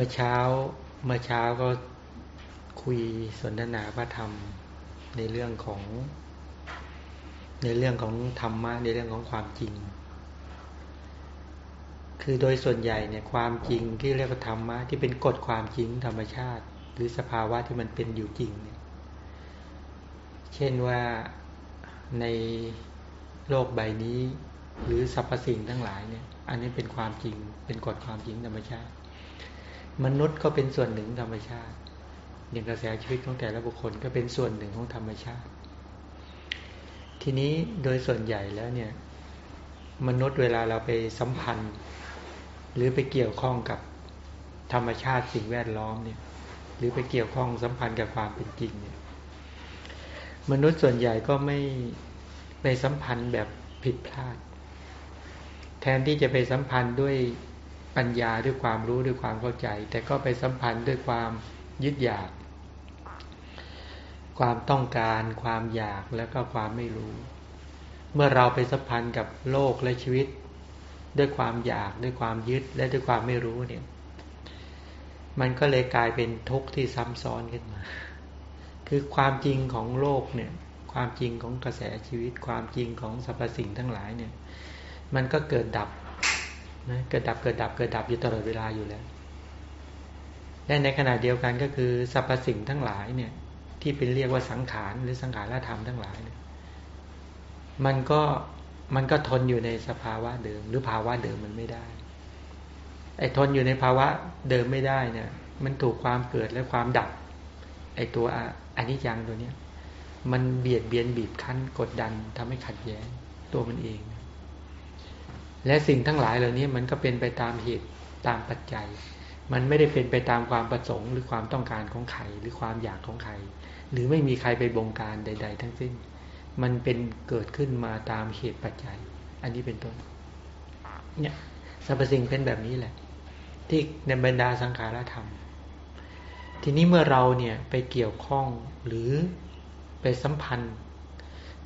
มื่อเช้าเมื่อเช้าก็คุยสนทนาพระธรรมในเรื่องของ ในเรื่องของธรรมะในเรื่องของความจริง คือโดยส่วนใหญ่เนี่ยความจริงที่เรียกว่าธรรมะที่เป็นกฎความจริงธรรมชาติ หรือสภาวะที่มันเป็นอยู่จริงเนี่ยเช่นว่าในโลกใบนี้ หรือสรรพสิ่งทั้งหลายเนี่ย อันนี้เป็นความจริงเป็นกฎความจริงธรรมชาติ มนุษย์ก็เป็นส่วนหนึ่งธรรมชาติอย่างกระแสชีวิตของแต่ละบุคคลก็เป็นส่วนหนึ่งของธรรมชาติ ทีนี้โดยส่วนใหญ่แล้วเนี่ย มนุษย์เวลาเราไปสัมพันธ์ หรือไปเกี่ยวข้องกับธรรมชาติสิ่งแวดล้อมเนี่ย หรือไปเกี่ยวข้องสัมพันธ์กับความเป็นจริงเนี่ย มนุษย์ส่วนใหญ่ก็ไม่ไปสัมพันธ์แบบผิดพลาด แทนที่จะไปสัมพันธ์ด้วย ปัญญาด้วยความรู้ด้วยความเข้าใจ แต่ก็ไปสัมพันธ์ด้วยความยึดอยาก ความต้องการความอยากแล้วก็ความไม่รู้ เมื่อเราไปสัมพันธ์กับโลกและชีวิต ด้วยความอยากด้วยความยึดและด้วยความไม่รู้เนี่ย มันก็เลยกลายเป็นทุกข์ที่ซ้ำซ้อนขึ้นมา คือความจริงของโลกเนี่ย ความจริงของกระแสชีวิต ความจริงของสรรพสิ่งทั้งหลายเนี่ย มันก็เกิดดับ นะเกิดดับเกิดดับเกิดดับอยู่ตลอดเวลาอยู่แล้วและในขณะเดียวกันก็คือสรรพสิ่งทั้งหลายเนี่ย ที่เป็นเรียกว่าสังขารหรือสังขารธรรมทั้งหลายเนี่ยมันก็มันก็ทนอยู่ในสภาวะเดิม หรือภาวะเดิมมันไม่ได้ไอ้ทนอยู่ในภาวะเดิมไม่ได้เนี่ย มันถูกความเกิดและความดับ ไอ้ตัวอันิจังตัวเนี้ย มันเบียดเบียนบีบคั้นกดดันทำให้ขัดแย้งตัวมันเอง และสิ่งทั้งหลายเหล่านี้มันก็เป็นไปตามเหตุตามปัจจัย มันไม่ได้เป็นไปตามความประสงค์หรือความต้องการของใครหรือความอยากของใคร หรือไม่มีใครไปบงการใด ๆ ทั้งสิ้น มันเป็นเกิดขึ้นมาตามเหตุปัจจัย อันนี้เป็นต้น เนี่ยสรรพสิ่งเป็นแบบนี้แหละ ที่ในบรรดาสังขารธรรม ทีนี้เมื่อเราเนี่ยไปเกี่ยวข้องหรือไปสัมพันธ์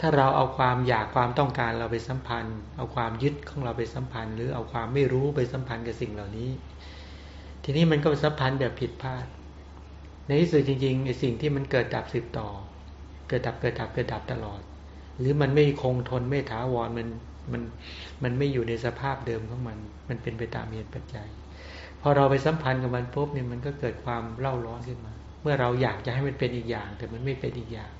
ถ้าเราเอาความอยากความต้องการเราไปสัมพันธ์ เอาความยึดของเราไปสัมพันธ์ หรือเอาความไม่รู้ไปสัมพันธ์กับสิ่งเหล่านี้ ทีนี้มันก็สัมพันธ์แบบผิดพลาด ในที่สุดจริงๆไอ้สิ่งที่มันเกิดดับสืบต่อ เกิดดับเกิดดับเกิดดับตลอด หรือมันไม่คงทนไม่ถาวรมันมันมันไม่อยู่ในสภาพเดิมของมัน มันเป็นไปตามเหตุปัจจัย พอเราไปสัมพันธ์กับมันปุ๊บเนี่ยมันก็เกิดความเล่าร้อนขึ้นมา เมื่อเราอยากจะให้มันเป็นอีกอย่าง แต่มันไม่เป็นอีกอย่าง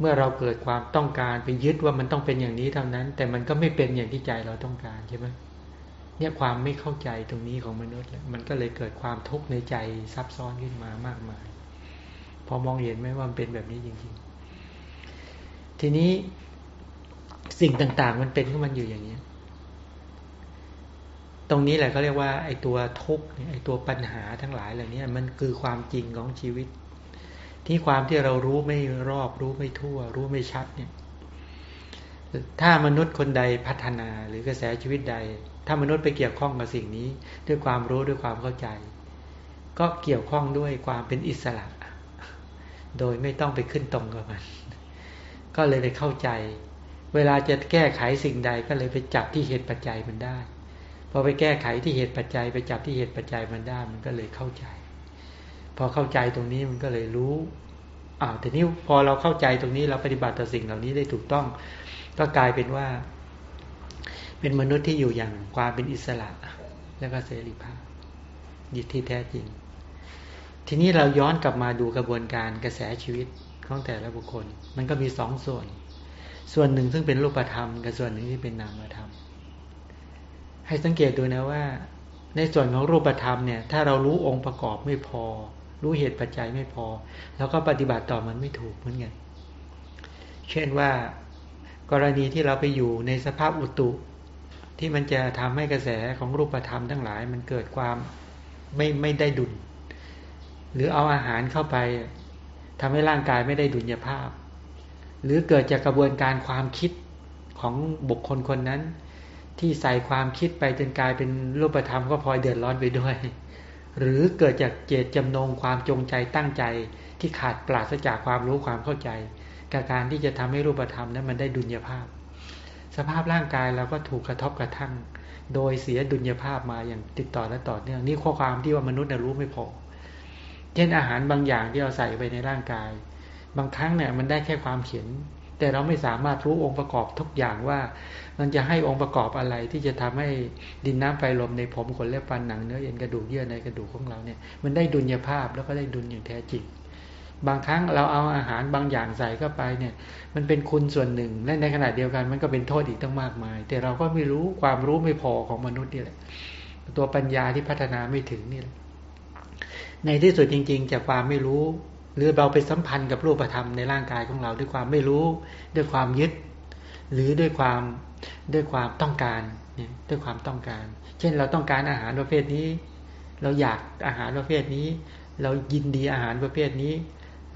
เมื่อเราเกิดความต้องการไปยึดว่ามันต้องเป็นอย่างนี้เท่านั้น แต่มันก็ไม่เป็นอย่างที่ใจเราต้องการใช่ไหมเนี่ยความไม่เข้าใจตรงนี้ของมนุษย์มันก็เลยเกิดความทุกข์ในใจซับซ้อนขึ้นมามากมาย พอมองเห็นไหมว่ามันเป็นแบบนี้จริง ๆ ทีนี้สิ่งต่างๆ มันเป็นของมันอยู่อย่างนี้ตรงนี้แหละเขาเรียกว่าไอ้ตัวทุกข์ไอ้ตัวปัญหาทั้งหลายเหล่านี้มันคือความจริงของชีวิต ที่ความที่เรารู้ไม่รอบ รู้ไม่ทั่ว รู้ไม่ชัดเนี่ย ถ้ามนุษย์คนใดพัฒนาหรือกระแสชีวิตใด ถ้ามนุษย์ไปเกี่ยวข้องกับสิ่งนี้ ด้วยความรู้ด้วยความเข้าใจ ก็เกี่ยวข้องด้วยความเป็นอิสระ โดยไม่ต้องไปขึ้นตรงกับมัน ก็เลยไปเข้าใจ เวลาจะแก้ไขสิ่งใดก็เลยไปจับที่เหตุปัจจัยมันได้พอไปแก้ไขที่เหตุปัจจัยไปจับที่เหตุปัจจัยมันได้มันก็เลยเข้าใจ พอเข้าใจตรงนี้มันก็เลยรู้อ้าวแต่นี้พอเราเข้าใจตรงนี้เราปฏิบัติต่อสิ่งเหล่านี้ได้ถูกต้อง ก็กลายเป็นว่า เป็นมนุษย์ที่อยู่อย่างความเป็นอิสระ แล้วก็เสรีภาพยึดที่แท้จริง ทีนี้เราย้อนกลับมาดูกระบวนการกระแสชีวิตของแต่ละบุคคล มันก็มีสองส่วน ส่วนหนึ่งซึ่งเป็นรูปธรรม กับส่วนหนึ่งที่เป็นนามธรรม ให้สังเกตดูนะว่า ในส่วนของรูปธรรมเนี่ย ถ้าเรารู้องค์ประกอบไม่พอ รู้เหตุปัจจัยไม่พอ แล้วก็ปฏิบัติต่อมันไม่ถูกเหมือนกันเช่นว่ากรณีที่เราไปอยู่ในสภาพอุตุ ที่มันจะทำให้กระแสของรูปธรรมทั้งหลาย มันเกิดความไม่ไม่ได้ดุลหรือเอาอาหารเข้าไปทำให้ร่างกายไม่ได้ดุลยภาพ หรือเกิดจากกระบวนการความคิดของบุคคลคนนั้น ที่ใส่ความคิดไปจนกลายเป็นรูปธรรมก็พลอยเดือดร้อนไปด้วย หรือเกิดจากเจตจำนงความจงใจตั้งใจที่ขาดปราศจากความรู้ความเข้าใจกับการที่จะทำให้รูปธรรมนั้นมันได้ดุลยภาพ สภาพร่างกายเราก็ถูกกระทบกระทั่ง โดยเสียดุลยภาพมาอย่างติดต่อและต่อเนื่องนี่ข้อความที่ว่ามนุษย์รู้ไม่พอ เช่นอาหารบางอย่างที่เราใส่ไปในร่างกาย บางครั้งเนี่ยมันได้แค่ความเขียน แต่เราไม่สามารถรู้องค์ประกอบทุกอย่างว่า มันจะให้องค์ประกอบอะไรที่จะทำให้ดินน้ำไฟลมในผมขนเล็บฟันหนังเนื้อเอ็นกระดูกเยื่อในกระดูกของเราเนี่ยมันได้ดุลยภาพแล้วก็ได้ดุลอย่างแท้จริง บางครั้งเราเอาอาหารบางอย่างใส่เข้าไปเนี่ย มันเป็นคุณส่วนหนึ่งและในขณะเดียวกันมันก็เป็นโทษอีกตั้งมากมาย แต่เราก็ไม่รู้ความรู้ไม่พอของมนุษย์นี่แหละ ตัวปัญญาที่พัฒนาไม่ถึงนี่แหละในที่สุดจริง ๆ จากความไม่รู้ หรือเราไปสัมพันธ์กับรูปธรรมในร่างกายของเราด้วยความไม่รู้ ด้วยความยึด หรือด้วยความด้วยความต้องการเนี่ยด้วยความต้องการ เช่นเราต้องการอาหารประเภทนี้ เราอยากอาหารประเภทนี้ เรายินดีอาหารประเภทนี้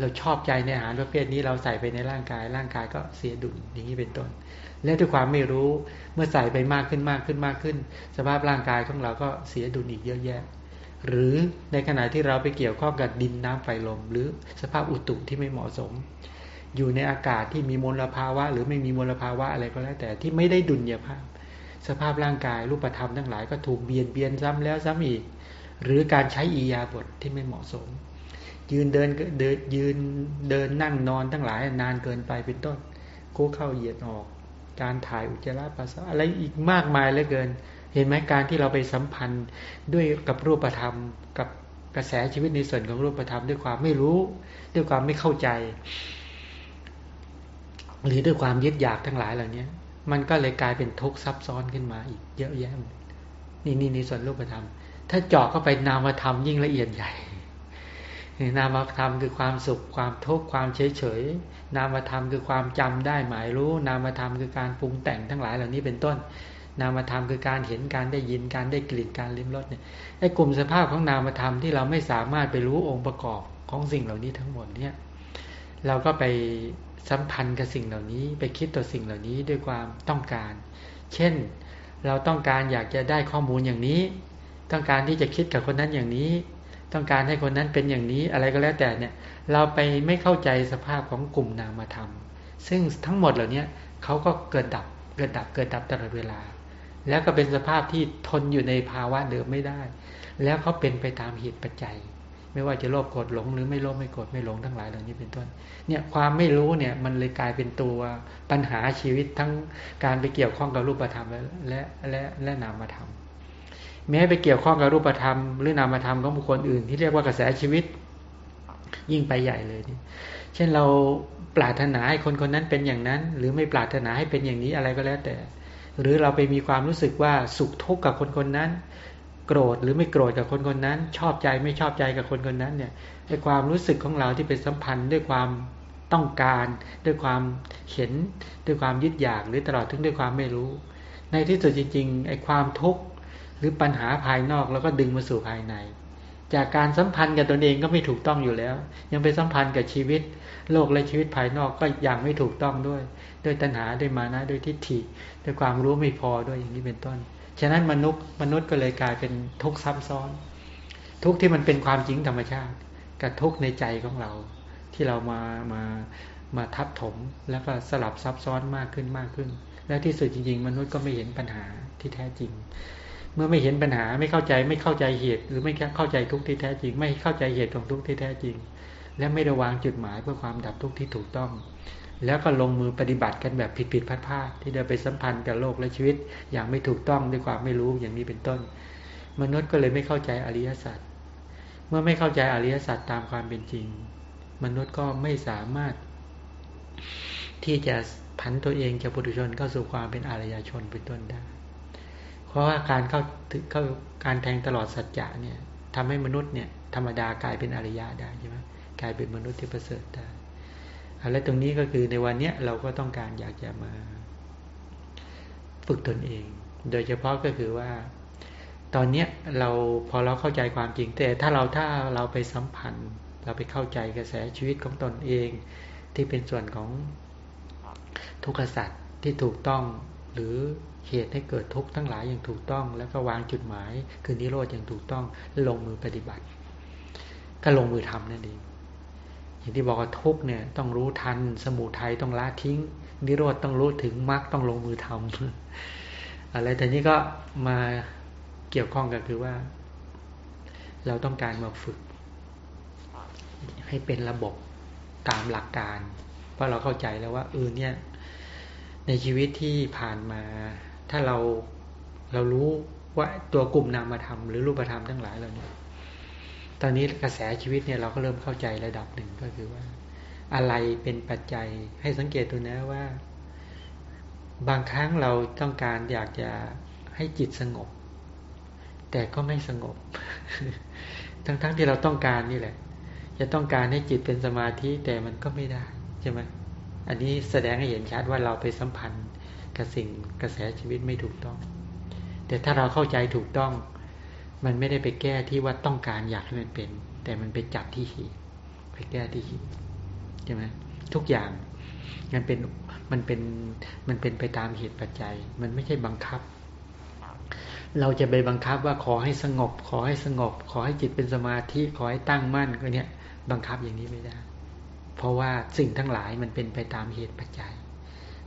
เราชอบใจในอาหารประเภทนี้ เราใส่ไปในร่างกาย ร่างกายก็เสียดุลอย่างนี้เป็นต้น และด้วยความไม่รู้เมื่อใส่ไปมากขึ้นมากขึ้นมากขึ้น สภาพร่างกายของเราก็เสียดุลอีกเยอะแยะ หรือในขณะที่เราไปเกี่ยวข้องกับดินน้ำไฟลม หรือสภาพอุตุที่ไม่เหมาะสม อยู่ในอากาศที่มีมลภาวะ หรือไม่มีมลภาวะอะไรก็แล้วแต่ที่ไม่ได้ดุลยภาพ สภาพร่างกายรูปธรรมทั้งหลายก็ถูกเบียนเบียนซ้ำแล้วซ้ำอีก หรือการใช้อียาบทที่ไม่เหมาะสม ยืนเดินเดินยืนเดินนั่งนอนทั้งหลายนานเกินไปเป็นต้นกู้เข้าเหยียดออก การถ่ายอุจจาระปัสสาวะอะไรอีกมากมายเหลือเกิน เห็นไหมการที่เราไปสัมพันธ์ด้วยกับรูปธรรม กับกระแสชีวิตในส่วนของรูปธรรมด้วยความไม่รู้ ด้วยความไม่เข้าใจ หรือด้วยความยึดอยากทั้งหลายเหล่านี้มันก็เลยกลายเป็นทุกข์ซับซ้อนขึ้นมาอีกเยอะแยะนี่นี่ในส่วนรูปธรรม ถ้าเจาะเข้าไปนามธรรมยิ่งละเอียดใหญ่นามธรรมคือความสุขความทุกข์ความเฉยเฉยนามธรรมคือความจำได้หมายรู้ นามธรรมคือการปรุงแต่งทั้งหลายเหล่านี้เป็นต้น นามธรรมคือการเห็นการได้ยินการได้กลิ่นการลิ้มรสเนี่ยไอ้กลุ่มสภาพของนามธรรมที่เราไม่สามารถไปรู้องค์ประกอบของสิ่งเหล่านี้ทั้งหมดเนี่ยเราก็ไปสัมพันธ์กับสิ่งเหล่านี้ไปคิดต่อสิ่งเหล่านี้ด้วยความต้องการ เช่นเราต้องการอยากจะได้ข้อมูลอย่างนี้ ต้องการที่จะคิดกับคนนั้นอย่างนี้ ต้องการให้คนนั้นเป็นอย่างนี้อะไรก็แล้วแต่เนี่ย เราไปไม่เข้าใจสภาพของกลุ่มนามธรรม ซึ่งทั้งหมดเหล่านี้เขาก็เกิดดับเกิดดับเกิดดับตลอดเวลา แล้วก็เป็นสภาพที่ทนอยู่ในภาวะเดิมไม่ได้ แล้วเขาเป็นไปตามเหตุปัจจัย ไม่ว่าจะโลภโกรธหลงหรือไม่โลภไม่โกรธไม่หลงทั้งหลายเหล่านี้เป็นต้น เนี่ยความไม่รู้เนี่ยมันเลยกลายเป็นตัวปัญหาชีวิตทั้งการไปเกี่ยวข้องกับรูปธรรมและและและนามธรรม แม้ไปเกี่ยวข้องกับรูปธรรม หรือนามธรรมของบุคคลอื่น ที่เรียกว่ากระแสชีวิต ยิ่งไปใหญ่เลยนี่เช่นเราปรารถนาให้คนคนนั้นเป็นอย่างนั้น หรือไม่ปรารถนาให้เป็นอย่างนี้อะไรก็แล้วแต่ หรือเราไปมีความรู้สึกว่าสุขทุกข์กับคนคนนั้น โกรธหรือไม่โกรธกับคนคนนั้น ชอบใจไม่ชอบใจกับคนคนนั้นเนี่ยในความรู้สึกของเราที่เป็นสัมพันธ์ด้วยความต้องการ ด้วยความเห็นด้วยความยึดอยากหรือตลอดถึงด้วยความไม่รู้ ในที่สุดจริงๆไอ้ความทุกข์หรือปัญหาภายนอกแล้วก็ดึงมาสู่ภายใน จากการสัมพันธ์กับตนเองก็ไม่ถูกต้องอยู่แล้ว ยังไปสัมพันธ์กับชีวิต โลกและชีวิตภายนอกก็ยังไม่ถูกต้องด้วย ด้วยตัณหาด้วยมานะด้วยทิฏฐิด้วยความรู้ไม่พอด้วยอย่างนี้เป็นต้น ฉะนั้นมนุษย์มนุษย์ก็เลยกลายเป็นทุกข์ซ้ำซ้อน ทุกข์ที่มันเป็นความจริงธรรมชาติกับทุกข์ในใจของเรา ที่เรามามามาทับถมแล้วก็สลับซับซ้อนมากขึ้นมากขึ้น และที่สุดจริงๆ มนุษย์ก็ไม่เห็นปัญหาที่แท้จริง เมื่อไม่เห็นปัญหาไม่เข้าใจไม่เข้าใจเหตุ หรือไม่เข้าใจทุกข์ที่แท้จริง ไม่เข้าใจเหตุของทุกข์ที่แท้จริง และไม่ระวางจุดหมายเพื่อความดับทุกข์ที่ถูกต้อง แล้วก็ลงมือปฏิบัติกันแบบผิดๆพลาดๆที่เดินไปสัมพันธ์กับโลกและชีวิต อย่างไม่ถูกต้องด้วยความไม่รู้อย่างนี้เป็นต้น มนุษย์ก็เลยไม่เข้าใจอริยสัจเมื่อไม่เข้าใจอริยสัจตามความเป็นจริง มนุษย์ก็ไม่สามารถ ที่จะผันตัวเองจากปุถุชนเข้าสู่ความเป็นอริยชนเป็นต้นได้ เพราะว่าการเข้าถึงเข้าการแทงตลอดสัจจะเนี่ยทำให้มนุษย์เนี่ยธรรมดากลายเป็นอริยะได้ใช่ไหม กลายเป็นมนุษย์ที่ประเสริฐได้และตรงนี้ก็คือในวันนี้เราก็ต้องการอยากจะมา ฝึกตนเอง โดยเฉพาะก็คือว่า ตอนเนี้เราพอเราเข้าใจความจริงแต่ถ้าเราถ้าเราไปสัมพันธ์ เราไปเข้าใจกระแสชีวิตของตนเอง ที่เป็นส่วนของทุกขสัตว์ที่ถูกต้องหรือเหตุให้เกิดทุกข์ทั้งหลายอย่างถูกต้อง แล้วก็วางจุดหมาย คือนิโรธอย่างถูกต้องลงมือปฏิบัติ ก็ลงมือทำนั่นเอง อย่างที่บอกว่าทุกเนี่ยต้องรู้ทัน สมุทัยต้องละทิ้ง นิโรธต้องรู้ถึงมรรคต้องลงมือทำอะไรแต่นี้ก็มาเกี่ยวข้องกันคือว่า เราต้องการมาฝึก ให้เป็นระบบตามหลักการ เพราะเราเข้าใจแล้วว่าเออเนี่ย ในชีวิตที่ผ่านมา ถ้าเราเรารู้ว่าตัวกลุ่มนามธรรมหรือรูปธรรมทั้งหลายเราเนี่ย ตอนนี้กระแสชีวิตเนี่ยเราก็เริ่มเข้าใจระดับหนึ่งก็คือว่า อะไรเป็นปัจจัยให้สังเกตดูนะว่า บางครั้งเราต้องการอยากจะให้จิตสงบ แต่ก็ไม่สงบ ทั้งๆทที่เราต้องการนี่แหละ จะต้องการให้จิตเป็นสมาธิแต่มันก็ไม่ได้ใช่ไหมอันนี้แสดงให้เห็นชัดว่าเราไปสัมพันธ์กับสิ่งกระแสชีวิตไม่ถูกต้อง แต่ถ้าเราเข้าใจถูกต้อง มันไม่ได้ไปแก้ที่ว่าต้องการอยากให้มันเป็น แต่มันไปจับที่เหตุไปแก้ที่เหตุใช่ไหมทุกอย่างมันเป็นมันเป็นมันเป็นไปตามเหตุปัจจัย มันไม่ใช่บังคับ เราจะไปบังคับว่าขอให้สงบ ขอให้สงบ ขอให้จิตเป็นสมาธิขอให้ตั้งมั่นก็เนี่ยบังคับอย่างนี้ไม่ได้ เพราะว่าสิ่งทั้งหลายมันเป็นไปตามเหตุปัจจัย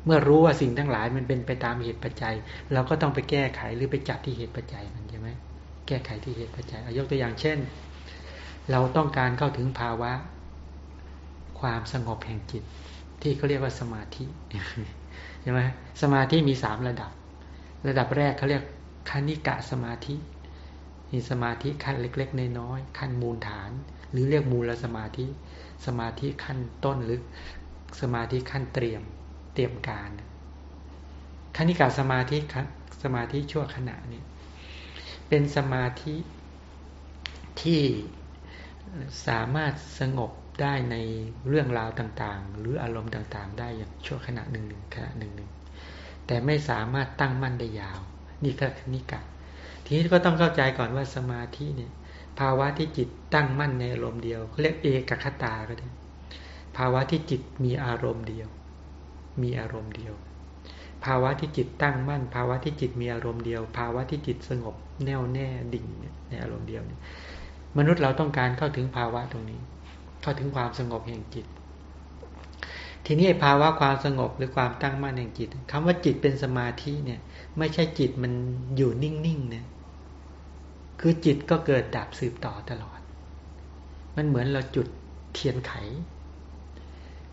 เมื่อรู้ว่าสิ่งทั้งหลายมันเป็นไปตามเหตุปัจจัย เราก็ต้องไปแก้ไขหรือไปจับที่เหตุปัจจัยมันใช่ไหม แก้ไขที่เหตุปัจจัยยกตัวอย่างเช่น เราต้องการเข้าถึงภาวะ ความสงบแห่งจิต ที่เขาเรียกว่าสมาธิใช่ไหมสมาธิมีสามระดับ ระดับแรกเขาเรียกคณิกะสมาธิมีสมาธิขั้นเล็ก ๆ น้อยๆขั้นมูลฐาน หรือเรียกมูลสมาธิ สมาธิขั้นต้นหรือสมาธิขั้นเตรียมเตรียมการคณิกะสมาธิสมาธิชั่วขณะนี้ เป็นสมาธิที่สามารถสงบได้ในเรื่องราวต่างๆ หรืออารมณ์ต่างๆ ได้อย่างชั่วขณะหนึ่งหนึ่งขณะหนึ่งหนึ่งแต่ไม่สามารถตั้งมั่นได้ยาว นี่ก็นิกะทีนี้ก็ต้องเข้าใจก่อนว่าสมาธิเนี่ย ภาวะที่จิตตั้งมั่นในอารมณ์เดียวเขาเรียกเอกคตาก็ได้ภาวะที่จิตมีอารมณ์เดียว มีอารมณ์เดียว ภาวะที่จิตตั้งมั่น ภาวะที่จิตมีอารมณ์เดียว ภาวะที่จิตสงบแน่วแน่ดิ่งในอารมณ์เดียวมนุษย์เราต้องการเข้าถึงภาวะตรงนี้ เข้าถึงความสงบแห่งจิต ทีนี้ภาวะความสงบหรือความตั้งมั่นแห่งจิตคำว่าจิตเป็นสมาธิเนี่ย ไม่ใช่จิตมันอยู่นิ่งๆนะคือจิตก็เกิดดับสืบต่อตลอด มันเหมือนเราจุดเทียนไข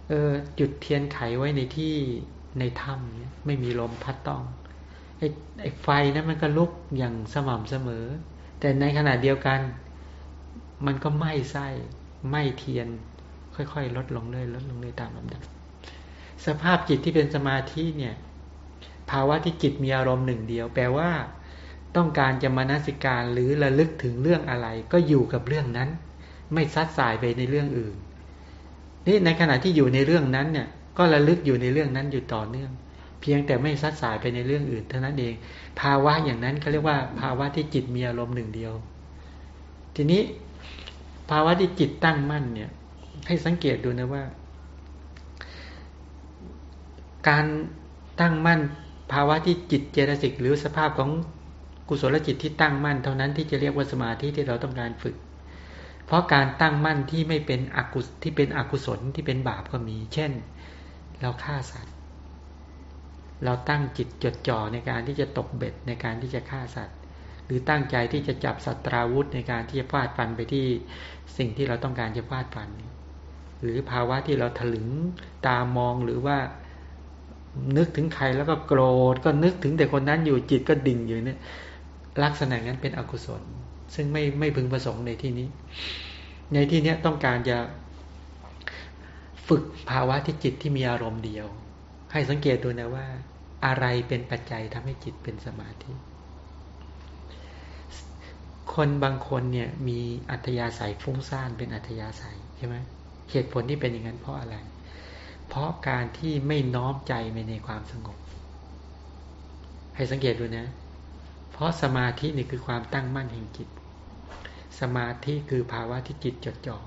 เออจุดเทียนไขไว้ในที่ ในถ้ำเนี่ยไม่มีลมพัดต้องไอ้ไอ้ไฟนั้นมันก็ลุกอย่างสม่ำเสมอ แต่ในขณะเดียวกัน มันก็ไหม้ไส้ไหม้เทียน ค่อยๆ ลดลงเรื่อยลดลงเรื่อยตามลำดับสภาพจิตที่เป็นสมาธิเนี่ย ภาวะที่จิตมีอารมณ์หนึ่งเดียว แปลว่า ต้องการจะมานาสิการหรือระลึกถึงเรื่องอะไร ก็อยู่กับเรื่องนั้น ไม่ซัดสายไปในเรื่องอื่นนี่ในขณะที่อยู่ในเรื่องนั้นเนี่ย ก็ระลึกอยู่ในเรื่องนั้นอยู่ต่อเนื่อง เพียงแต่ไม่ซัดสายไปในเรื่องอื่นเท่านั้นเอง ภาวะอย่างนั้นเขาเรียกว่า ภาวะที่จิตมีอารมณ์หนึ่งเดียว ทีนี้ภาวะที่จิตตั้งมั่นเนี่ย ให้สังเกตดูนะว่า การตั้งมั่น ภาวะที่จิตเจตสิกหรือสภาพของกุศลจิตที่ตั้งมั่นเท่านั้นที่จะเรียกว่าสมาธิที่เราต้องการฝึก เพราะการตั้งมั่นที่ไม่เป็นอกุศที่เป็นอกุศลที่เป็นบาปก็มี เช่น เราฆ่าสัตว์ เราตั้งจิตจดจ่อในการที่จะตกเบ็ดในการที่จะฆ่าสัตว์ หรือตั้งใจที่จะจับสัตราวุธในการที่จะฟาดฟันไปที่สิ่งที่เราต้องการจะฟาดฟัน หรือภาวะที่เราถลึงตามองหรือว่านึกถึงใครแล้วก็โกรธก็นึกถึงแต่คนนั้นอยู่จิตก็ดิ่งอยู่เนี่ยลักษณะนั้นเป็นอกุศล ซึ่งไม่ไม่พึงประสงค์ในที่นี้ ในที่นี้ต้องการจะ ฝึกภาวะที่จิตที่มีอารมณ์เดียว ให้สังเกตดูนะว่า อะไรเป็นปัจจัยทำให้จิตเป็นสมาธิ คนบางคนเนี่ยมีอัธยาศัยฟุ้งซ่านเป็นอัธยาศัยใช่ไหมเหตุผลที่เป็นอย่างนั้นเพราะอะไร เพราะการที่ไม่น้อมใจไปในความสงบ ให้สังเกตดูนะ เพราะสมาธินี่คือความตั้งมั่นแห่งจิต สมาธิคือภาวะที่จิตจดจ่อ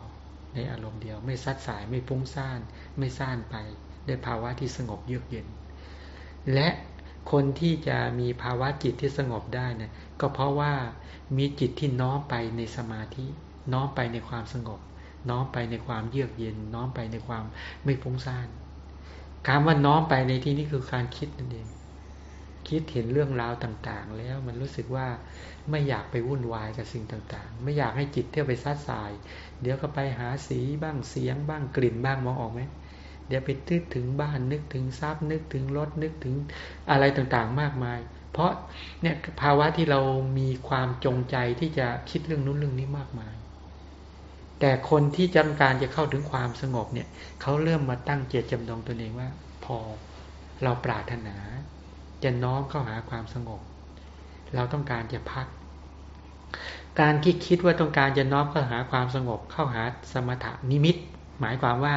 ในอารมณ์เดียว ไม่ซัดสายไม่ฟุ้งซ่าน ไม่ซ่านไปด้วยภาวะที่สงบเยือกเย็น และคนที่จะมีภาวะจิตที่สงบได้นะก็เพราะว่ามีจิตที่น้อมไปในสมาธิ น้อมไปในความสงบ น้อมไปในความเยือกเย็น น้อมไปในความไม่ฟุ้งซ่านคำว่าน้อมไปในที่นี้คือการคิดนั่นเอง คิดเห็นเรื่องราวต่างๆ แล้วมันรู้สึกว่าไม่อยากไปวุ่นวายกับสิ่งต่างๆ ไม่อยากให้จิตเที่ยวไปซัดสาย เดี๋ยวก็ไปหาสีบ้างเสียงบ้างกลิ่นบ้างมองออกไหมเดี๋ยวไปตึกถึงบ้านนึกถึงทรัพย์นึกถึงรถนึกถึงอะไรต่างๆ มากมาย เพราะเนี่ยภาวะที่เรามีความจงใจที่จะคิดเรื่องนู้นเรื่องนี้มากมาย แต่คนที่จำการจะเข้าถึงความสงบเนี่ยเขาเริ่มมาตั้งเจตจำนงตัวเองว่า พอเราปรารถนา จะน้อมเข้าหาความสงบ เราต้องการจะพัก การคิดคิดว่าต้องการจะน้อมเข้าหาความสงบ เข้าหาสมถะนิมิต หมายความว่า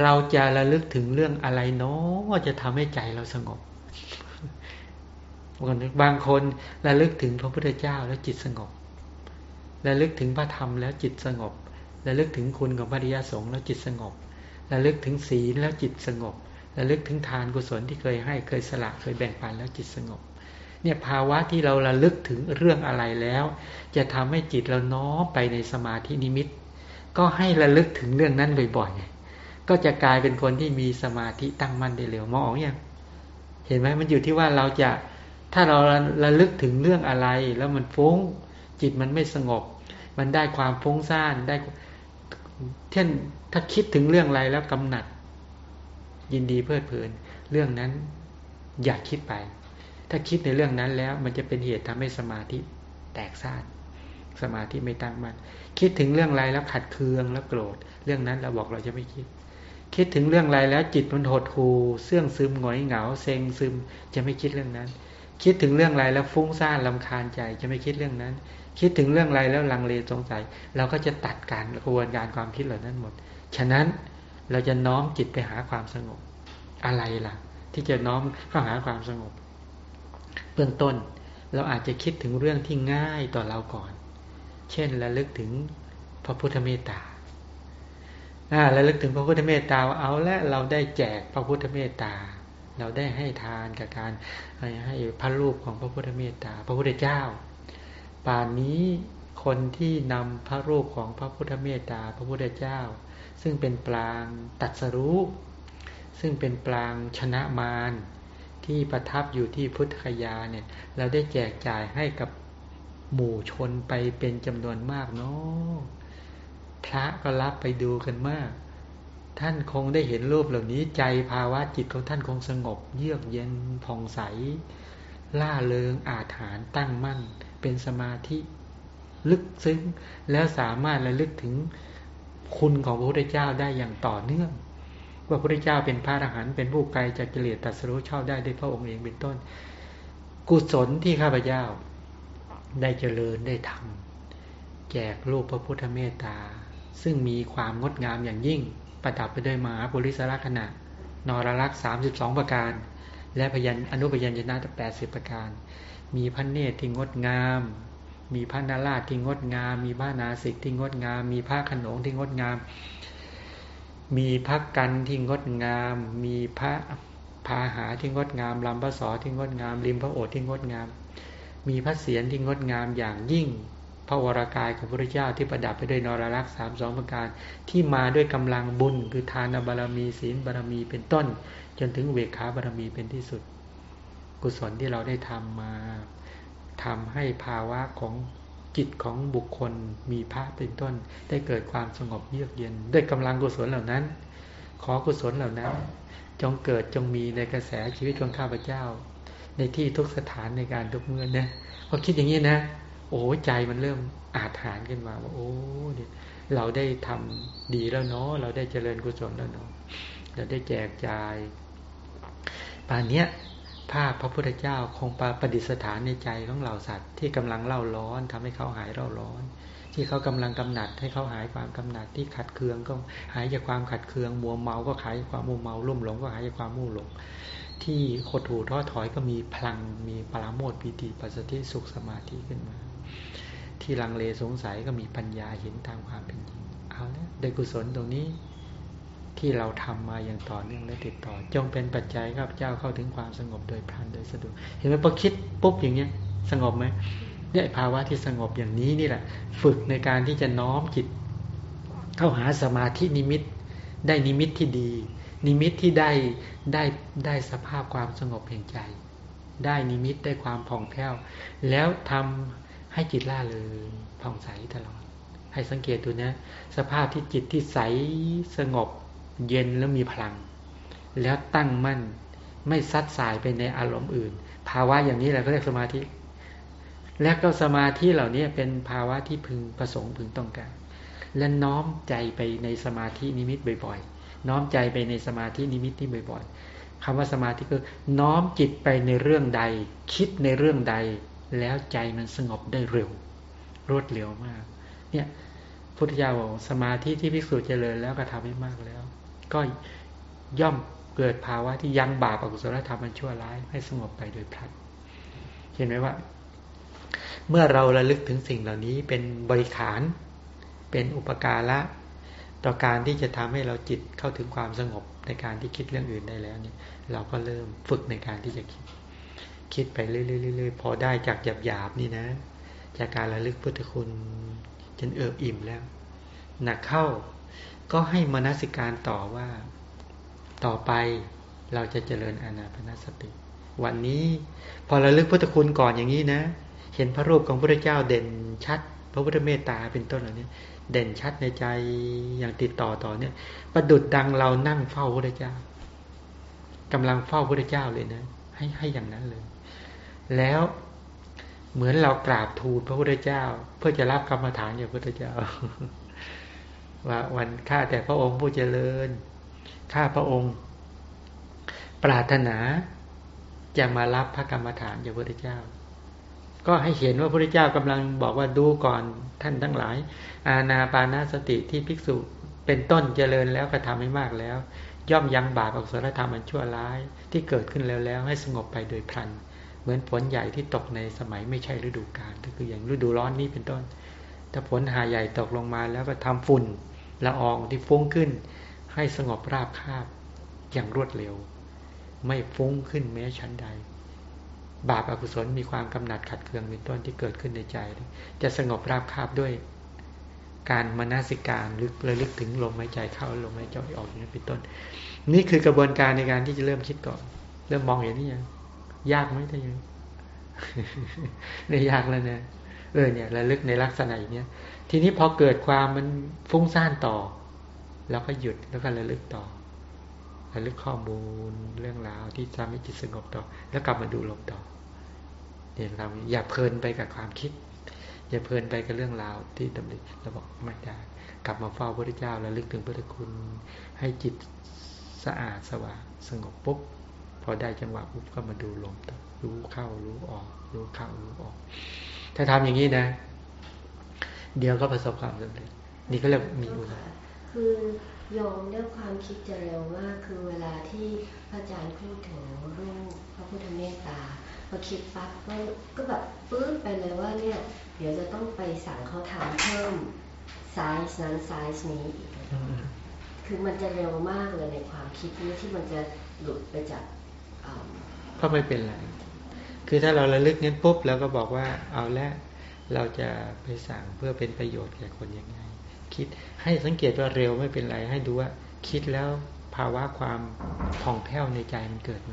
เราจะระลึกถึงเรื่องอะไรเนาะจะทำให้ใจเราสงบบางคนระลึกถึงพระพุทธเจ้าแล้วจิตสงบระลึกถึงพระธรรมแล้วจิตสงบระลึกถึงคุณของพระริยสงฆ์แล้วจิตสงบระลึกถึงศีลแล้วจิตสงบ ระลึกถึงทานกุศลที่เคยให้เคยสละเคยแบ่งปันแล้วจิตสงบ เนี่ยภาวะที่เราระลึกถึงเรื่องอะไรแล้ว จะทำให้จิตเราน้อมไปในสมาธินิมิต ก็ให้ระลึกถึงเรื่องนั้นบ่อยๆก็จะกลายเป็นคนที่มีสมาธิตั้งมั่นได้เร็วมองออกยังเห็นไหมมันอยู่ที่ว่าเราจะถ้าเราระลึกถึงเรื่องอะไรแล้วมันฟุ้ง จิตมันไม่สงบ มันได้ความฟุ้งซ่านได้เช่นถ้าคิดถึงเรื่องอะไรแล้วกำหนัด ยินดีเพลิดเพลิน เรื่องนั้นอย่าคิดไป ถ้าคิดในเรื่องนั้นแล้วมันจะเป็นเหตุทำให้สมาธิแตกซ่านสมาธิไม่ตั้งมัน่นคิดถึงเรื่องไรแล้วขัดเคืองแล้วโกรธ เรื่องนั้นเราบอกเราจะไม่คิด คิดถึงเรื่องไรแล้วจิตมันหดหูเสื่องซึมหงอยเหงาเซ็งซึมจะไม่คิดเรื่องนั้น คิดถึงเรื่องไรแล้วฟุ้งซ่านลำคาญใจจะไม่คิดเรื่องนั้น คิดถึงเรื่องไรแล้วลังเลสงสัย เราก็จะตัดการกระบวนการความคิดเหล่านั้นหมด ฉะนั้น เราจะน้อมจิตไปหาความสงบ อะไรล่ะ ที่จะน้อมเข้าหาความสงบ เบื้องต้นเราอาจจะคิดถึงเรื่องที่ง่ายต่อเราก่อน เช่นระลึกถึงพระพุทธเมตตาอ่าแล้วลึกถึงพระพุทธเมตตาเอาและเราได้แจกพระพุทธเมตตา เราได้ให้ทานกับการให้ให้พระรูปของพระพุทธเมตตา พระพุทธเจ้า ป่านนี้คนที่นำพระรูปของพระพุทธเมตตา พระพุทธเจ้า ซึ่งเป็นปรางตัดสรู้ ซึ่งเป็นปรางชนะมารที่ประทับอยู่ที่พุทธคยาเนี่ย เราได้แจกจ่ายให้กับหมู่ชนไปเป็นจำนวนมากเนาะพระก็รับไปดูกันมาก ท่านคงได้เห็นรูปเหล่านี้ใจภาวะจิตของท่านคงสงบ เยือกเย็นผ่องใส ล่าเริงอาถานตั้งมั่น เป็นสมาธิ ลึกซึ้งแล้วสามารถระลึกถึง คุณของพระพุทธเจ้าได้อย่างต่อเนื่อง ว่าพระพุทธเจ้าเป็นพระอรหันต์เป็นผู้ไกลจากกิเลสตัดสรู้ชอบได้ด้วยพระองค์เองเป็นต้น กุศลที่ข้าพเจ้าได้เจริญได้ทำแจกรูปพระพุทธเมตตา ซึ่งมีความงดงามอย่างยิ่ง ประดับไปด้วยมหาบุริสลักษณะ นรลักษ์สามสิบสองประการ และพยัญอนุพยัญชนะแปดสิบประการ มีพระเนตรที่งดงาม มีพระนาราชที่งดงาม มีพระนาสิกที่งดงาม มีพระขนงที่งดงาม มีพระกันที่งดงาม มีพระพาหาที่งดงามลำพระสอที่งดงามริมพระโอษฐ์ที่งดงาม มีพระเศียรที่งดงามอย่างยิ่ง พระวรากายของพระเจ้าที่ประดับไปด้วยนรลักษ์สามสองประการ ที่มาด้วยกำลังบุญคือทานบารมีศีลบารมีเป็นต้น จนถึงเวขาบารมีเป็นที่สุด กุศลที่เราได้ทำมา ทำให้ภาวะของจิตของบุคคลมีพระเป็นต้น ได้เกิดความสงบเยือกเย็น ด้วยกำลังกุศลเหล่านั้น ขอกุศลเหล่านั้น จงเกิดจงมีในกระแสชีวิตของข้าพเจ้า ในที่ทุกสถานในการทุกเมื่อนะพอคิดอย่างนี้นะ โอ้ใจมันเริ่มอาถานขึ้นมาว่าโอ้เนี่ยเราได้ทำดีแล้วเนาะเราได้เจริญกุศลแล้วเนาะเราได้แจกจ่ายป่านเนี้ย ภาพพระพุทธเจ้าคงประดิษฐานในใจของเหล่าสัตว์ ที่กำลังเล่าร้อนทำให้เขาหายเล่าร้อน ที่เขากำลังกำหนัด ให้เขาหายความกำหนัดที่ขัดเคืองก็หายจากความขัดเคืองมัวเมาก็หายความมัวเมาลุ่มหลงก็หายจากความมุ่หลง ที่ขดหูท้อถอยก็มีพลังมีปราโมทปิติปัสสติสุขสมาธิขึ้นมา ที่ลังเลสงสัยก็มีปัญญาเห็นตามความเป็นจริงเอาแล้วโดยกุศลตรงนี้ ที่เราทำมาอย่างต่อเนื่องและติดต่อ จงเป็นปัจจัยครับเจ้าเข้าถึงความสงบโดยพลันโดยสะดวกเห็นไหมพอคิดปุ๊บอย่างเงี้ย สงบไหมเนี่ยภาวะที่สงบอย่างนี้นี่แหละ ฝึกในการที่จะน้อมจิต เข้าหาสมาธินิมิต ได้นิมิตที่ดี นิมิตที่ได้ได้ได้สภาพความสงบแห่งใจ ได้นิมิตได้ความผ่องแผ้ว แล้วทำให้จิตล่าเลยผ่องใสตลอด ให้สังเกตดูนะ สภาพที่จิตที่ใสสงบ เย็นแล้วมีพลัง แล้วตั้งมั่น ไม่ซัดสายไปในอารมณ์อื่น ภาวะอย่างนี้แหละก็เรียกสมาธิ และก็สมาธิเหล่านี้เป็นภาวะที่พึงประสงค์พึงต้องการ และน้อมใจไปในสมาธินิมิตบ่อยๆ น้อมใจไปในสมาธินิมิตนี้บ่อยๆคำว่าสมาธิคือน้อมจิตไปในเรื่องใด คิดในเรื่องใด แล้วใจมันสงบได้เร็ว รวดเร็วมาก เนี่ยพุทธเจ้าบอกสมาธิที่ภิกษุเจริญแล้วก็ทำให้มากแล้ว ก็ย่อมเกิดภาวะที่ยังบาปอกุศลธรรมมันชั่วร้ายให้สงบไปโดยพลันเห็นไหมว่า เมื่อเราระลึกถึงสิ่งเหล่านี้เป็นบริขารเป็นอุปการะต่อการที่จะทำให้เราจิตเข้าถึงความสงบในการที่คิดเรื่องอื่นได้แล้วเนี่ยเราก็เริ่มฝึกในการที่จะคิด คิดไปเรื่อยๆพอได้จากหยาบๆนี่นะ จากการระลึกพุทธคุณจนเอิบอิ่มแล้วหนักเข้า ก็ให้มนสิการต่อว่า ต่อไปเราจะเจริญอานาปนาสติ วันนี้พอเราลึกพุทธคุณก่อนอย่างนี้นะ เห็นพระรูปของพระเจ้าเด่นชัด พระพุทธเมตตาเป็นต้นเหล่านี้เด่นชัดในใจอย่างติดต่อต่อเนี่ย ประดุดดังเรานั่งเฝ้าพระเจ้ากำลังเฝ้าพระเจ้าเลยนะ ให้ให้อย่างนั้นเลย แล้วเหมือนเรากราบทูลพระพุทธเจ้า เพื่อจะรับกรรมฐานจากพระพุทธเจ้า ว่าวันข้าแต่พระองค์ผู้เจริญ ข้าพระองค์ ปรารถนาจะมารับพระกรรมฐานจากพระพุทธเจ้า ก็ให้เห็นว่าพระพุทธเจ้ากำลังบอกว่าดูก่อนท่านทั้งหลาย อาณาปานาสติที่ภิกษุเป็นต้นเจริญแล้วกระทำให้มากแล้ว ย่อมยังบาปอกุศลธรรมมันชั่วร้าย ที่เกิดขึ้นแล้วแล้วให้สงบไปโดยพลัน เหมือนฝนใหญ่ที่ตกในสมัยไม่ใช่ฤดูกาลก็คืออย่างฤดูร้อนนี้เป็นต้น ถ้าฝนหาใหญ่ตกลงมาแล้วก็ทำฝุ่นละอองที่ฟุ้งขึ้น ให้สงบราบคาบอย่างรวดเร็ว ไม่ฟุ้งขึ้นแม้ชั้นใด บาปอากุศลมีความกำหนัดขัดเคืองเป็นต้นที่เกิดขึ้นในใจ จะสงบราบคาบด้วย การมนาสิการลึกระลึกถึงลมหายใจเข้าลมหายใจออกอย่างนี้เป็นต้น นี่คือกระบวนการในการที่จะเริ่มคิดก่อน เริ่มมองเห็นนี่ยังยากไหมถ้านยังไม่ยากแล้วนะเออเนี่ยระลึกในลักษณะอย่างนี้ทีนี้พอเกิดความมันฟุ้งซ่านต่อ แล้วก็หยุดแล้วก็ระลึกต่อระลึกข้อมูลเรื่องราวที่ทำให้จิตสงบต่อ แล้วกลับมาดูลมต่อเนี่ยเราอย่าเพลินไปกับความคิด อย่าเพลินไปกับเรื่องราวที่ดำริเราบอกไม่ได้กลับมาเฝ้าพระเจ้าระลึกถึงพระคุณ ให้จิตสะอาดสว่างสงบปุ๊บพอได้จังหวะปุ๊บก็มาดูลมต่อรู้เข้ารู้ออก รู้เข้ารู้ออก ถ้าทำอย่างนี้นะ เดี๋ยวก็ประสบความสำเร็จนี่ก็เรียกมีอุณคือโยมเรื่องความคิดจะเร็วมากคือเวลาที่พระอาจารย์พูดถึงรูปพระพุทธเมตตาพอคิดปั๊บก็ก็แบบปื้นไปเลยว่าเนี่ย เดี๋ยวจะต้องไปสั่งเขาทำเพิ่มไซส์นั้นไซส์นี้อีกคือมันจะเร็วมากเลยในความคิดนี้ที่มันจะหลุดไปจากก็ไม่เป็นไร คือถ้าเราระลึกนั้นปุ๊บแล้วก็บอกว่าเอาล้วเราจะไปสั่งเพื่อเป็นประโยชน์แก่คนยังไง คิดให้สังเกตว่าเร็วไม่เป็นไร ให้ดูว่าคิดแล้วภาวะความผ่องแผ้วในใจมันเกิดไหม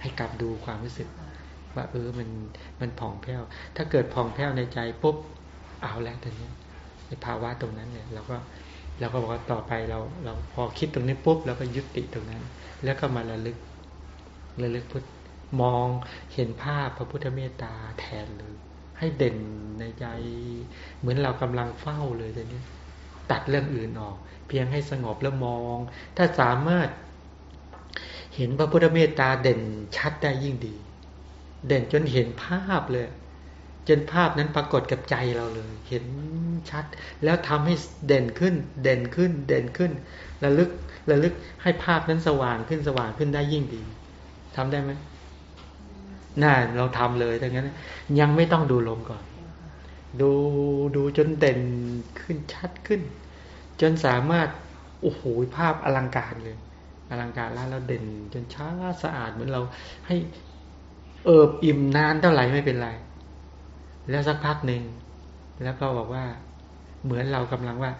ให้กลับดูความรู้สึก ว่าเออมันมันผ่องแผ้ว ถ้าเกิดผ่องแผ้วในใจปุ๊บเอาแล้วตอนนี้ในภาวะตรงนั้นเนี่ยเราก็เราก็บอกว่าต่อไปเราเราพอคิดตรงนี้ปุ๊บเราก็ยุติตรงนั้น แล้วก็มาระลึกระลึกพุท มองเห็นภาพพระพุทธเมตตาแทนเลย ให้เด่นในใจ เหมือนเรากำลังเฝ้าเลยตอนนี้ตัดเรื่องอื่นออก เพียงให้สงบแล้วมอง ถ้าสามารถ เห็นพระพุทธเมตตาเด่นชัดได้ยิ่งดี เด่นจนเห็นภาพเลย จนภาพนั้นปรากฏกับใจเราเลย เห็นชัด แล้วทำให้เด่นขึ้น เด่นขึ้น เด่นขึ้นระลึกระลึกให้ภาพนั้นสว่างขึ้นสว่างขึ้นได้ยิ่งดีทำได้ไหม น่าเราทำเลยดังนั้น ยังไม่ต้องดูลมก่อน ดูดูจนเด่นขึ้นชัดขึ้น จนสามารถโอ้โหภาพอลังการเลย อลังการแล้วเราเด่น จนช้าสะอาดเหมือนเราให้เอิบอิ่มนานเท่าไหร่ไม่เป็นไร แล้วสักพักหนึ่งแล้วก็บอกว่าเหมือนเรากำลังว่า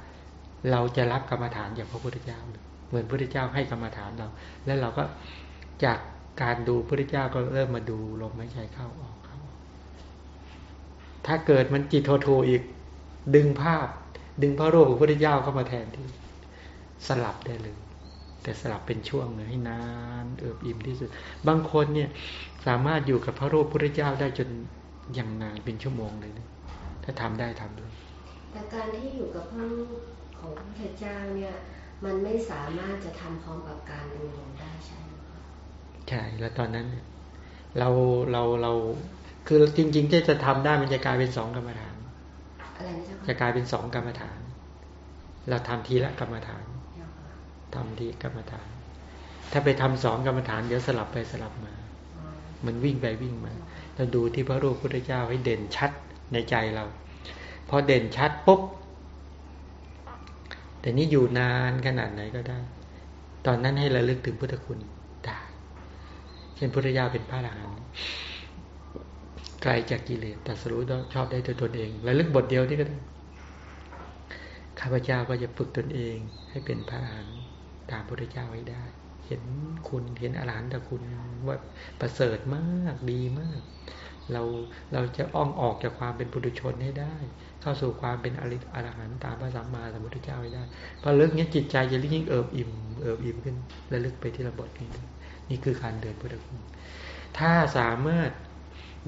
เราจะรับกรรมฐานจากพระพุทธเจ้า เหมือนพระพุทธเจ้าให้กรรมฐานเรา แล้วเราก็จาก การดูพระเจ้าก็เริ่มมาดูลมหายใจเข้าออกเข้าถ้าเกิดมันจิตโทโทอีก ดึงภาพ ดึงพระรูปของพระเจ้าเข้ามาแทนที่ สลับได้เลย แต่สลับเป็นช่วงเลยให้นานเอิบอิ่มที่สุด บางคนเนี่ยสามารถอยู่กับพระรูปพระเจ้าได้จนอย่างนานเป็นชั่วโมงเลยนะถ้าทำได้ทำเลยแต่การที่อยู่กับพระรูปของพระเจ้าเนี่ย มันไม่สามารถจะทำพร้อมกับการดูลมได้ใช่ไหม ใช่แล้วตอนนั้นเนี่ยเราเราเราคือจริงๆที่จะทำได้มันจะกลายเป็นสองกรรมฐานอะไรนะเจ้าจะค่ะกลายเป็นสองกรรมฐาน เราทำทีละกรรมฐานเจ้าค่ะทำทีกรรมฐาน ถ้าไปทำสองกรรมฐานเดี๋ยวสลับไปสลับมาอ๋อมันวิ่งไปวิ่งมาเราดูที่พระรูปพุทธเจ้าให้เด่นชัดในใจเราพอเด่นชัดปุ๊บแต่นี้อยู่นานขนาดไหนก็ได้ ตอนนั้นให้ระลึกถึงพุทธคุณได้ เช่นพุทธเจ้าเป็นพระอรหันต์ไกลจากกิเลสแต่สรู้ชอบได้ด้วยตนเองระลึกบทเดียวนี่ก็ได้ข้าพเจ้าก็จะฝึกตนเอง ให้เป็นพระอรหันต์ตามพระพุทธเจ้าให้ได้ เห็นคุณเห็นอรหันต์คุณว่าประเสริฐมากดีมาก เราเราจะอ้องออกจากความเป็นปุถุชนให้ได้ เข้าสู่ความเป็นอริอรหันต์ตามพระสัมมาสัมพุทธเจ้าให้ได้พอลึกเนี้ยจิตใจจะยิ่งเอิบอิ่มเอิบอิ่มขึ้นและลึกไปที่ระบบนี้ นี่คือการเดินพุทธคุณ ถ้าสามารถ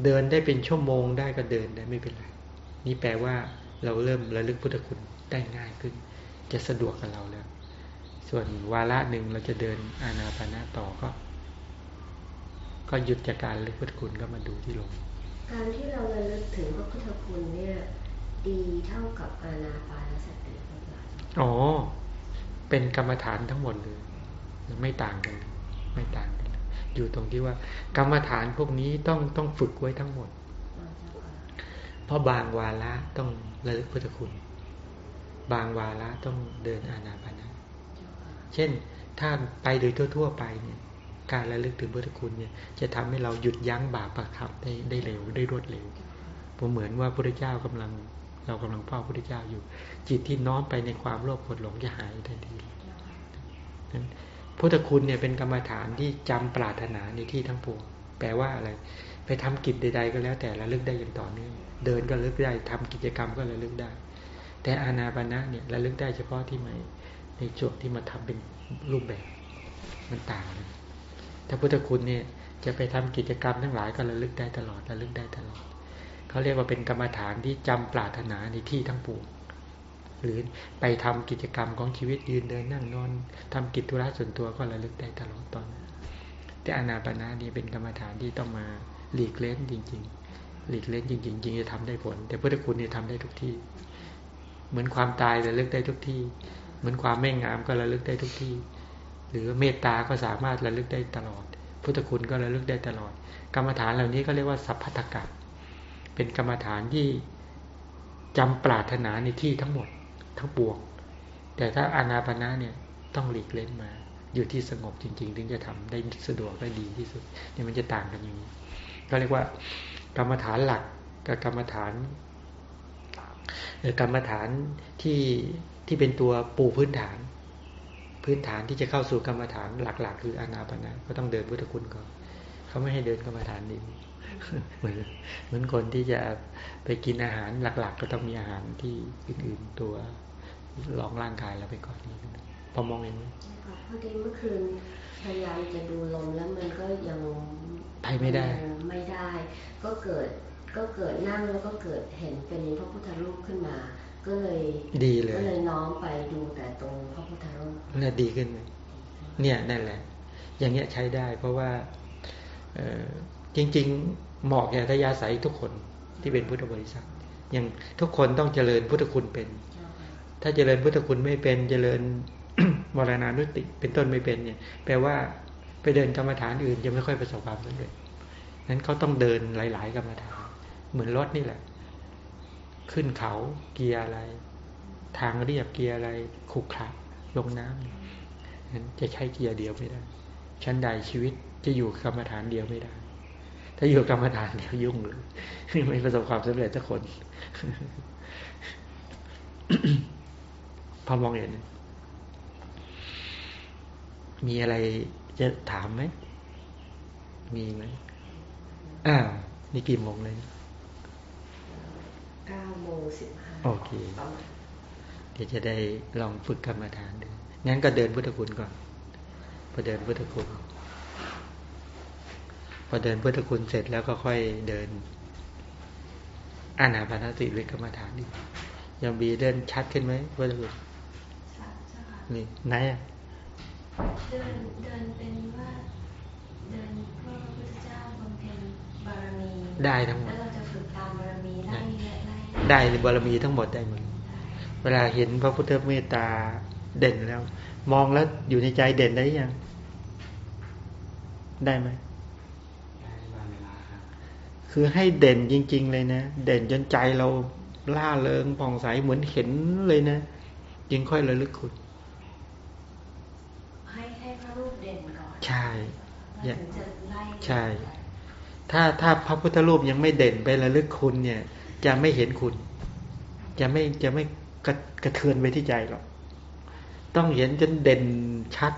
เดินได้เป็นชั่วโมงได้ก็เดินได้ไม่เป็นไร นี่แปลว่าเราเริ่มระลึกพุทธคุณได้ง่ายขึ้น จะสะดวกกับเราแล้ว ส่วนวาระหนึ่งเราจะเดินอานาปานะต่อก็ ก็หยุดจากการระลึกพุทธคุณก็มาดูที่ลมการที่เราระลึกถึงพระพุทธคุณเนี่ย ดีเท่ากับอานาปานสติหรือเปล่าอ๋อ เป็นกรรมฐานทั้งหมดเลยไม่ต่างกันเลย ไม่ต่างกัน อยู่ตรงที่ว่ากรรมฐานพวกนี้ต้องต้องฝึกไว้ทั้งหมด เพราะบางวาระต้องระลึกพุทธคุณ บางวาระต้องเดินอานาปานะ เช่นถ้าไปโดยทั่ว ๆ ไปเนี่ยการระลึกถึงพุทธคุณเนี่ยจะทำให้เราหยุดยั้งบาปประคับได้ได้เร็วได้รวดเร็วผมเหมือนว่าพระพุทธเจ้ากำลังเรากำลังเฝ้าพระพุทธเจ้าอยู่ จิตที่น้อมไปในความโลภโกรธหลงจะหายทันทีนั้น พุทธคุณเนี่ยเป็นกรรมฐานที่จำปรารถนาในที่ทั้งปวงแปลว่าอะไร ไปทำกิจใด ๆ ก็แล้วแต่ระลึกได้อย่างต่อเนื่องเดินก็ระลึกได้ทำกิจกรรมก็ระลึกได้ แต่อานาปานะเนี่ยระลึกได้เฉพาะที่ไหนในจุดที่มาทำเป็นรูปแบบมันต่างกันถ้าพุทธคุณเนี่ยจะไปทำกิจกรรมทั้งหลายก็ระลึกได้ตลอดระลึกได้ตลอดเขาเรียกว่าเป็นกรรมฐานที่จำปรารถนาในที่ทั้งปวง หรือไปทำกิจกรรมของชีวิตยืนเดินนั่งนอนทำกิจธุระส่วนตัวก็ระลึกได้ตลอดตอนนั้แต่อนาปนะนี่เป็นกรรมฐานที่ต้องมาหลีกเล่นจริง ๆ หลีกเล่นจริงๆจริงจะทำได้ผล แต่พุทธคุณเนี่ยทำได้ทุกที่ เหมือนความตายระลึกได้ทุกที่ เหมือนความไม่งามก็ระลึกได้ทุกที่ หรือเมตตาก็สามารถระลึกได้ตลอด พุทธคุณก็ระลึกได้ตลอด กรรมฐานเหล่านี้ก็เรียกว่าสัพพทกัปเป็นกรรมฐานที่จำปรารถนาในที่ทั้งหมด ทั้งปวง แต่ถ้าอานาปนะเนี่ยต้องหลีกเล่นมา อยู่ที่สงบจริง ๆ ถึงจะทำได้สะดวกได้ดีที่สุดเนี่ยมันจะต่างกันอย่างนี้ก็เรียกว่ากรรมฐานหลักกับกรรมฐานเอ่อกรรมฐานที่ที่เป็นตัวปูพื้นฐาน พื้นฐานที่จะเข้าสู่กรรมฐานหลัก ๆ คืออานาปนะก็ต้องเดินพุทธคุณก่อนเขาไม่ให้เดินกรรมฐานนี้เหมือนเหมือนคนที่จะไปกินอาหารหลัก ๆ ก็ต้องมีอาหารที่อื่นๆตัว รองร่างกายเราไปก่อนนี้พอมองเห็นไหมพอดีเมื่อคืนพยายามจะดูลมแล้วมันก็ยังไปไม่ได้ ไม่ได้ ก็เกิดก็เกิดนั่งแล้วก็เกิดเห็นเป็นพระพุทธรูปขึ้นมา ก็เลยดีเลยก็เลยน้อมไปดูแต่ตรงพระพุทธรูปน่าดีขึ้นไหมเนี่ยนั่นแหละ อย่างเงี้ยใช้ได้ เพราะว่าเอ่อจริง ๆ เหมาะแก่ทยาศัยทุกคนที่เป็นพุทธบริษัทอย่างทุกคนต้องเจริญพุทธคุณเป็นเจ้าค่ะ ถ้าเจริญพุทธคุณไม่เป็นเจริญมรณานุติ เป็นต้นไม่เป็นเนี่ย แปลว่าไปเดินกรรมฐานอื่นจะไม่ค่อยประสบความสำเร็จนั้นเขาต้องเดินหลาย ๆ กรรมฐาน เหมือนรถนี่แหละ ขึ้นเขาเกียร์อะไร ทางเรียบเกียร์อะไรขรุขระลงน้ำนั้นจะใช้เกียร์เดียวไม่ได้ ชั้นใดชีวิตจะอยู่กรรมฐานเดียวไม่ได้ ถ้าอยู่กรรมฐานเดียวยุ่งเลยไม่ประสบความสำเร็จสักคน พอมองเห็น มีอะไรจะถามไหม มีไหมอ้าวนี่กี่โมงเลยเก้าโมงสิบห้าโอเคประมาณเดี๋ยวจะได้ลองฝึกกรรมฐานดูงั้นก็เดินพุทธคุณก่อน พอเดินพุทธคุณ พอเดินพุทธคุณเสร็จแล้วก็ค่อยเดินอานาปานสติหรือกรรมฐานดียังบีเดินชัดขึ้นไหมพุทธคุณชัดเจ้าค่ะ นี่ไหนอะเดินเดินเป็นว่าเดินเพื่อพระพุทธเจ้าบำเพ็ญบารมีได้ทั้งหมแล้ดวเราจะฝึกตามบารมีไล่ไล่ไล่ได้บารมีทั้งหมดได้หมดเวลาเห็นพระพุทธเมตตาเด่นแล้ว มองแล้วอยู่ในใจเด่นได้ยัง ได้ไหมได้บางเวลาครับคือให้เด่นจริง ๆ เลยนะ เด่นจนใจเราล่าเริงผ่องใสเหมือนเห็นเลยนะยิ่งค่อยระลึกคุณ ให้ให้พระรูปเด่นก่อน ใช่แล้วถึงจะไล่ใช่ ถ้าถ้าพระพุทธรูปยังไม่เด่นไประลึกคุณเนี่ย จะไม่เห็นคุณ จะไม่จะไม่กระกระเทือนไปที่ใจหรอก ต้องเห็นจนเด่นชัด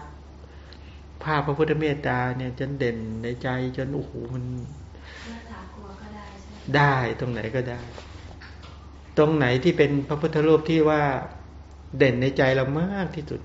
ภาพพระพุทธเมตตาเนี่ยจนเด่นในใจจนโอ้โหมันเมื่อถากลัวก็ได้ใช่ไหมได้ตรงไหนก็ได้ ตรงไหนที่เป็นพระพุทธรูปที่ว่าเด่นในใจเรามากที่สุด